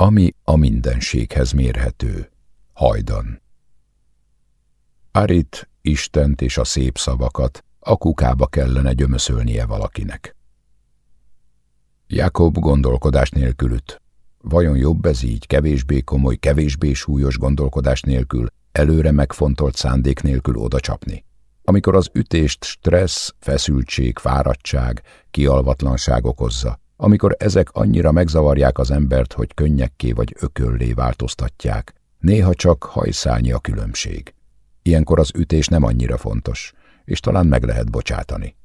ami a mindenséghez mérhető. Hajdan. Arit, Istent és a szép szavakat a kukába kellene gyömöszölnie valakinek. Jakob gondolkodás nélkül üt. Vajon jobb ez így, kevésbé komoly, kevésbé súlyos gondolkodás nélkül, előre megfontolt szándék nélkül odacsapni? Amikor az ütést stressz, feszültség, fáradtság, kialvatlanság okozza, amikor ezek annyira megzavarják az embert, hogy könnyekké vagy ököllé változtatják, néha csak hajszálnyi a különbség. Ilyenkor az ütés nem annyira fontos, és talán meg lehet bocsátani.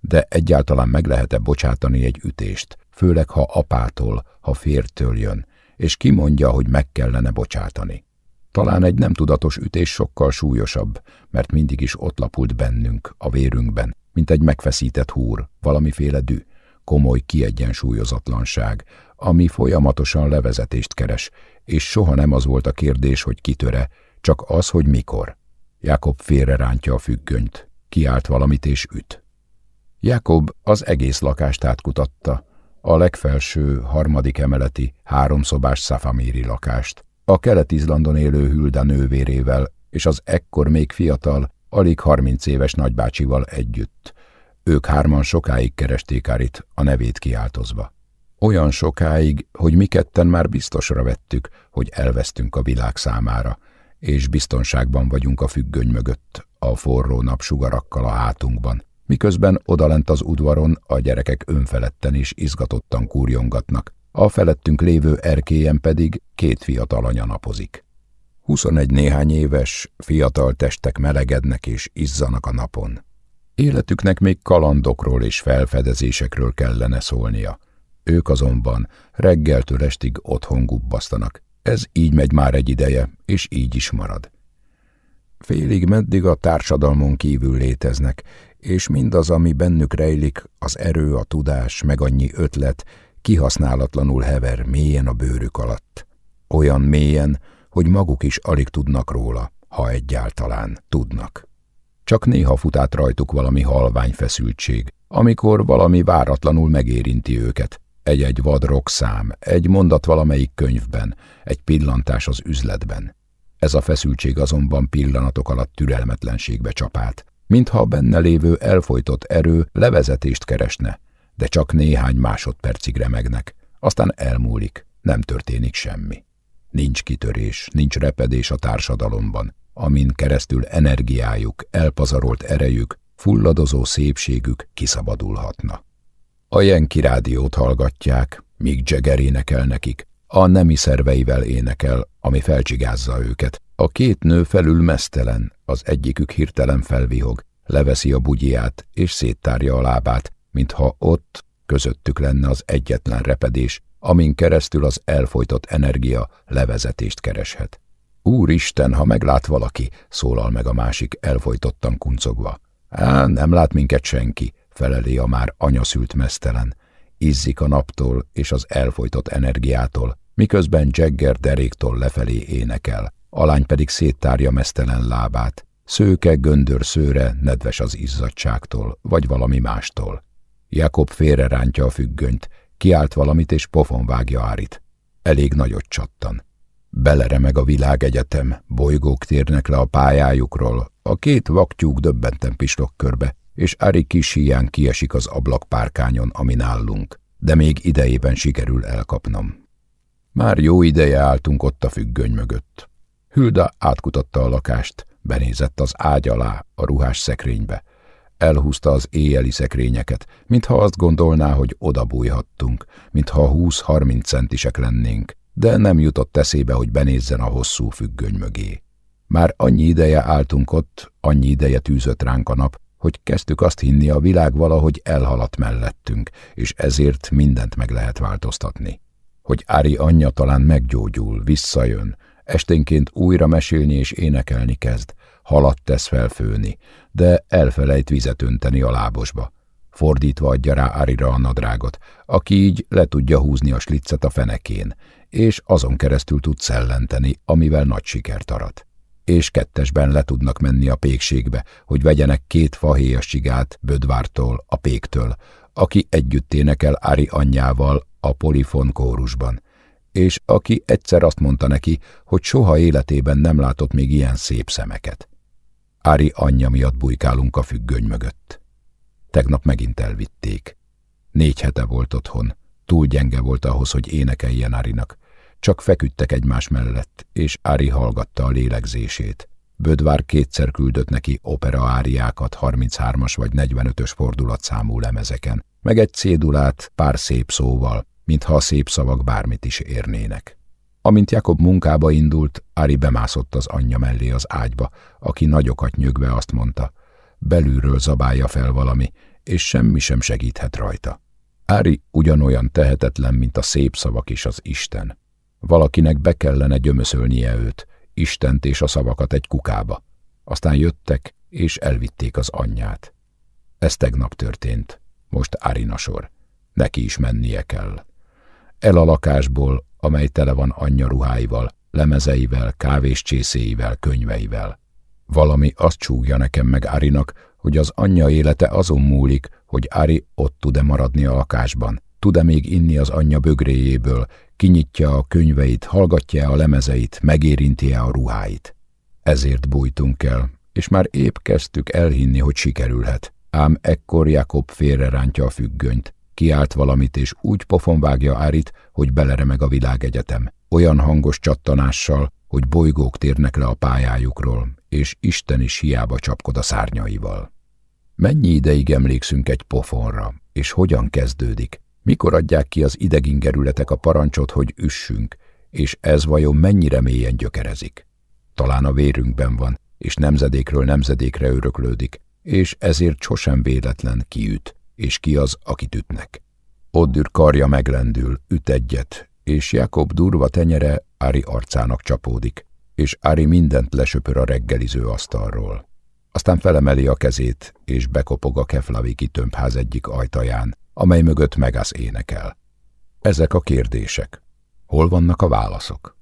De egyáltalán meg lehet-e bocsátani egy ütést, főleg ha apától, ha fértől jön, és kimondja, hogy meg kellene bocsátani. Talán egy nem tudatos ütés sokkal súlyosabb, mert mindig is ott lapult bennünk, a vérünkben, mint egy megfeszített húr, valamiféle dű, komoly kiegyensúlyozatlanság, ami folyamatosan levezetést keres, és soha nem az volt a kérdés, hogy kitöre, csak az, hogy mikor. Jakob félrerántja a függönyt, kiált valamit és üt. Jakob az egész lakást átkutatta, a legfelső, harmadik emeleti, háromszobás szafamíri lakást, a kelet-izlandon élő Hülda nővérével és az ekkor még fiatal, alig harminc éves nagybácsival együtt. Ők hárman sokáig keresték Arit, a nevét kiáltozva. Olyan sokáig, hogy mi ketten már biztosra vettük, hogy elvesztünk a világ számára, és biztonságban vagyunk a függöny mögött, a forró napsugarakkal a hátunkban, miközben odalent az udvaron a gyerekek önfeledten és izgatottan kúrjongatnak, a felettünk lévő erkélyen pedig két fiatal anya napozik. Huszonegy néhány éves, fiatal testek melegednek és izzanak a napon. Életüknek még kalandokról és felfedezésekről kellene szólnia. Ők azonban reggeltől estig otthon gubbasztanak. Ez így megy már egy ideje, és így is marad. Félig meddig a társadalmon kívül léteznek, és mindaz, ami bennük rejlik, az erő, a tudás, meg annyi ötlet, kihasználatlanul hever mélyen a bőrük alatt. Olyan mélyen, hogy maguk is alig tudnak róla, ha egyáltalán tudnak. Csak néha fut át rajtuk valami halvány feszültség, amikor valami váratlanul megérinti őket. Egy-egy vad szám, egy mondat valamelyik könyvben, egy pillantás az üzletben. Ez a feszültség azonban pillanatok alatt türelmetlenségbe csapát, mintha benne lévő elfolytott erő levezetést keresne, de csak néhány másodpercig remegnek, aztán elmúlik, nem történik semmi. Nincs kitörés, nincs repedés a társadalomban, amin keresztül energiájuk, elpazarolt erejük, fulladozó szépségük kiszabadulhatna. A Jenki rádiót hallgatják, míg Jagger énekel nekik, a nemi szerveivel énekel, ami felcsigázza őket. A két nő felül mesztelen, az egyikük hirtelen felvihog, leveszi a bugyját és széttárja a lábát, mintha ott közöttük lenne az egyetlen repedés, amin keresztül az elfolytott energia levezetést kereshet. Úristen, ha meglát valaki, szólal meg a másik elfolytottan kuncogva. Á, nem lát minket senki, feleli a már anyaszült mesztelen. Izzik a naptól és az elfolytott energiától, miközben Jagger deréktól lefelé énekel, a lány pedig széttárja mesztelen lábát. Szőke, göndör szőre, nedves az izzadságtól, vagy valami mástól. Jakob félrerántja a függönyt, kiált valamit és pofon vágja Árit. Elég nagyot csattan. Beleremeg a világegyetem, bolygók térnek le a pályájukról, a két vaktyúk döbbenten pislog körbe, és Ari kis hián kiesik az ablakpárkányon, amin állunk, de még idejében sikerül elkapnom. Már jó ideje álltunk ott a függöny mögött. Hülda átkutatta a lakást, benézett az ágy alá, a ruhás szekrénybe. Elhúzta az éjjeli szekrényeket, mintha azt gondolná, hogy odabújhattunk, mintha húsz-harminc centisek lennénk, de nem jutott eszébe, hogy benézzen a hosszú függöny mögé. Már annyi ideje álltunk ott, annyi ideje tűzött ránk a nap, hogy kezdtük azt hinni, a világ valahogy elhaladt mellettünk, és ezért mindent meg lehet változtatni. Hogy Ári anyja talán meggyógyul, visszajön, esténként újra mesélni és énekelni kezd, halat tesz felfőni, de elfelejt vizet önteni a lábosba. Fordítva adja rá Arira a nadrágot, aki így le tudja húzni a sliccet a fenekén, és azon keresztül tud szellenteni, amivel nagy sikert arat. És kettesben le tudnak menni a pékségbe, hogy vegyenek két fahéjas csigát Bödvártól, a péktől, aki együtt énekel Ári anyjával a polifon kórusban, és aki egyszer azt mondta neki, hogy soha életében nem látott még ilyen szép szemeket. Ári anyja miatt bujkálunk a függöny mögött. Tegnap megint elvitték. Négy hete volt otthon, túl gyenge volt ahhoz, hogy énekeljen Árinak. Csak feküdtek egymás mellett, és Ári hallgatta a lélegzését. Bödvár kétszer küldött neki opera áriákat 33-as vagy 45-ös fordulatszámú lemezeken, meg egy cédulát pár szép szóval, mintha a szép szavak bármit is érnének. Amint Jakob munkába indult, Ári bemászott az anyja mellé az ágyba, aki nagyokat nyögve azt mondta, belülről zabálja fel valami, és semmi sem segíthet rajta. Ári ugyanolyan tehetetlen, mint a szép szavak is az Isten. Valakinek be kellene gyömöszölnie őt, Istent és a szavakat egy kukába. Aztán jöttek, és elvitték az anyját. Ez tegnap történt, most Árina sor. Neki is mennie kell. El a lakásból, amely tele van anyja ruháival, lemezeivel, kávéscsészéivel, könyveivel. Valami azt csúgja nekem meg Árinak, hogy az anyja élete azon múlik, hogy Ári ott tud-e maradni a lakásban, tud-e még inni az anyja bögréjéből, kinyitja a könyveit, hallgatja a lemezeit, megérinti-e a ruháit. Ezért bújtunk el, és már épp kezdtük elhinni, hogy sikerülhet. Ám ekkor Jakob félrerántja a függönyt, kiált valamit, és úgy pofonvágja Árit, hogy beleremeg a világegyetem. Olyan hangos csattanással, hogy bolygók térnek le a pályájukról, és Isten is hiába csapkod a szárnyaival. Mennyi ideig emlékszünk egy pofonra, és hogyan kezdődik? Mikor adják ki az idegingerületek a parancsot, hogy üssünk, és ez vajon mennyire mélyen gyökerezik? Talán a vérünkben van, és nemzedékről nemzedékre öröklődik, és ezért sosem véletlen kiüt, és ki az, akit ütnek. Oddür karja meglendül, üt egyet, és Jakob durva tenyere Ári arcának csapódik, és Ári mindent lesöpör a reggeliző asztalról. Aztán felemeli a kezét, és bekopog a Keflaviki tömbház egyik ajtaján, amely mögött Megász énekel. Ezek a kérdések. Hol vannak a válaszok?